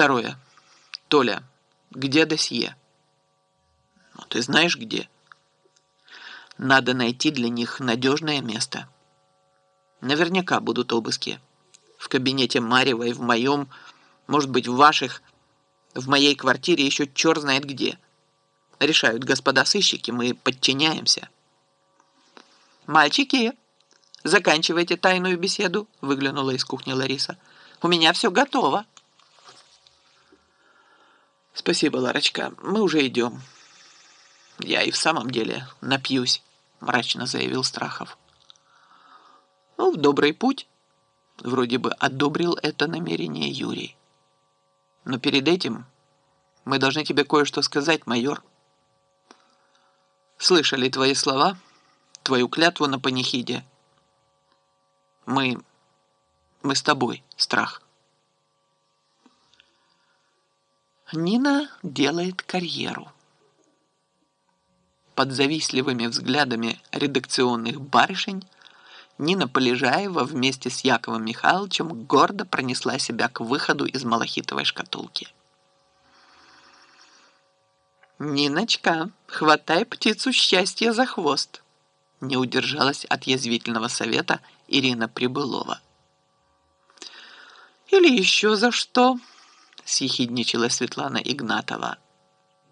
Второе. Толя, где досье? Ну, ты знаешь где? Надо найти для них надежное место. Наверняка будут обыски. В кабинете Марьевой, в моем, может быть, в ваших, в моей квартире еще черт знает где. Решают господа сыщики, мы подчиняемся. «Мальчики, заканчивайте тайную беседу», — выглянула из кухни Лариса. «У меня все готово». «Спасибо, Ларочка, мы уже идем». «Я и в самом деле напьюсь», — мрачно заявил Страхов. «Ну, в добрый путь», — вроде бы одобрил это намерение Юрий. «Но перед этим мы должны тебе кое-что сказать, майор». «Слышали твои слова, твою клятву на панихиде. Мы... мы с тобой, Страх». Нина делает карьеру. Под завистливыми взглядами редакционных барышень Нина Полежаева вместе с Яковом Михайловичем гордо пронесла себя к выходу из малахитовой шкатулки. «Ниночка, хватай птицу счастья за хвост!» не удержалась от язвительного совета Ирина Прибылова. «Или еще за что?» Съехидничала Светлана Игнатова.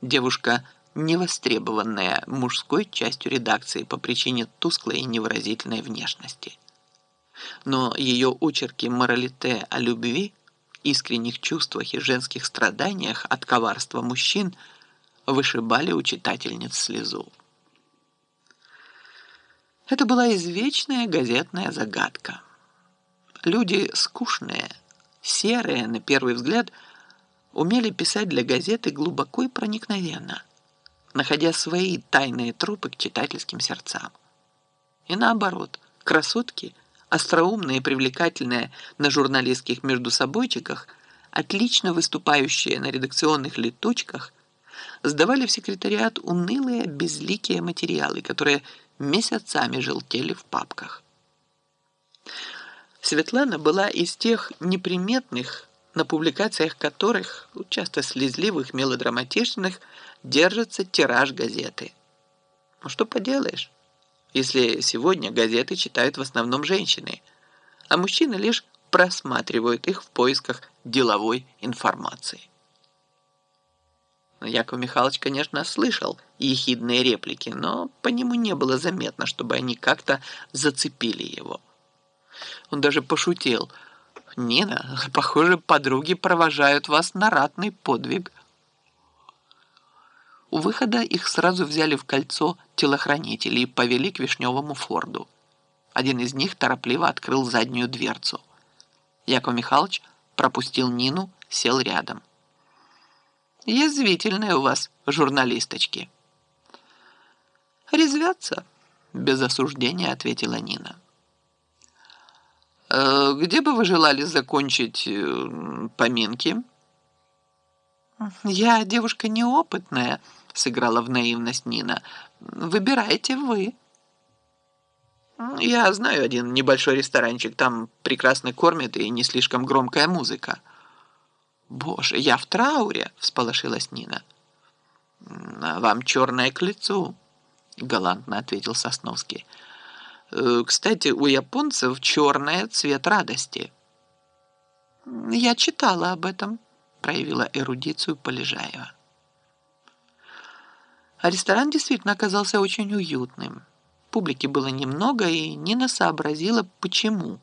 Девушка, невостребованная мужской частью редакции по причине тусклой и невыразительной внешности. Но ее очерки моралите о любви, искренних чувствах и женских страданиях от коварства мужчин вышибали у читательниц слезу. Это была извечная газетная загадка. Люди скучные, серые, на первый взгляд – умели писать для газеты глубоко и проникновенно, находя свои тайные трупы к читательским сердцам. И наоборот, красотки, остроумные и привлекательные на журналистских междусобойчиках, отлично выступающие на редакционных летучках, сдавали в секретариат унылые, безликие материалы, которые месяцами желтели в папках. Светлана была из тех неприметных, на публикациях которых, ну, часто слезливых, мелодраматичных, держится тираж газеты. Ну что поделаешь, если сегодня газеты читают в основном женщины, а мужчины лишь просматривают их в поисках деловой информации. Яков Михайлович, конечно, слышал ехидные реплики, но по нему не было заметно, чтобы они как-то зацепили его. Он даже пошутил – Нина, похоже, подруги провожают вас на ратный подвиг. У выхода их сразу взяли в кольцо телохранители и повели к Вишневому форду. Один из них торопливо открыл заднюю дверцу. Яков Михайлович пропустил Нину, сел рядом. «Язвительные у вас журналисточки». «Резвятся», — без осуждения ответила Нина. Э, где бы вы желали закончить э, поминки? Я девушка неопытная, сыграла в наивность Нина. Выбирайте вы. Я знаю один небольшой ресторанчик, там прекрасно кормят и не слишком громкая музыка. Боже, я в трауре, всполошилась Нина. Вам черное к лицу, галантно ответил Сосновский. Э, кстати, у японцев черное цвет радости. Я читала об этом, проявила эрудицию Полежаева. А ресторан действительно оказался очень уютным. Публики было немного, и Нина сообразила, почему,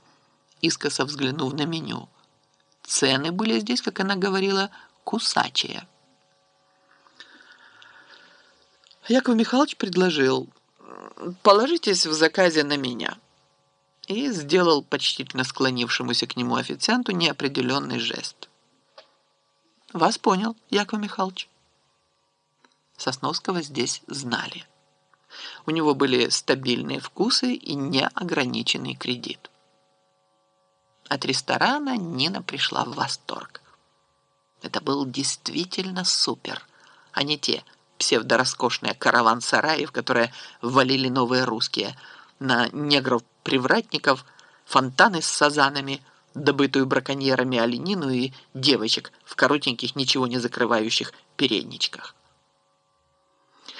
искоса взглянув на меню. Цены были здесь, как она говорила, кусачие. Яков Михайлович предложил положитесь в заказе на меня». И сделал почтительно склонившемуся к нему официанту неопределенный жест. «Вас понял, Яков Михайлович». Сосновского здесь знали. У него были стабильные вкусы и неограниченный кредит. От ресторана Нина пришла в восторг. Это был действительно супер, а не те – псевдороскошные караван-сараи, в которые ввалили новые русские, на негров-привратников, фонтаны с сазанами, добытую браконьерами оленину и девочек в коротеньких, ничего не закрывающих передничках.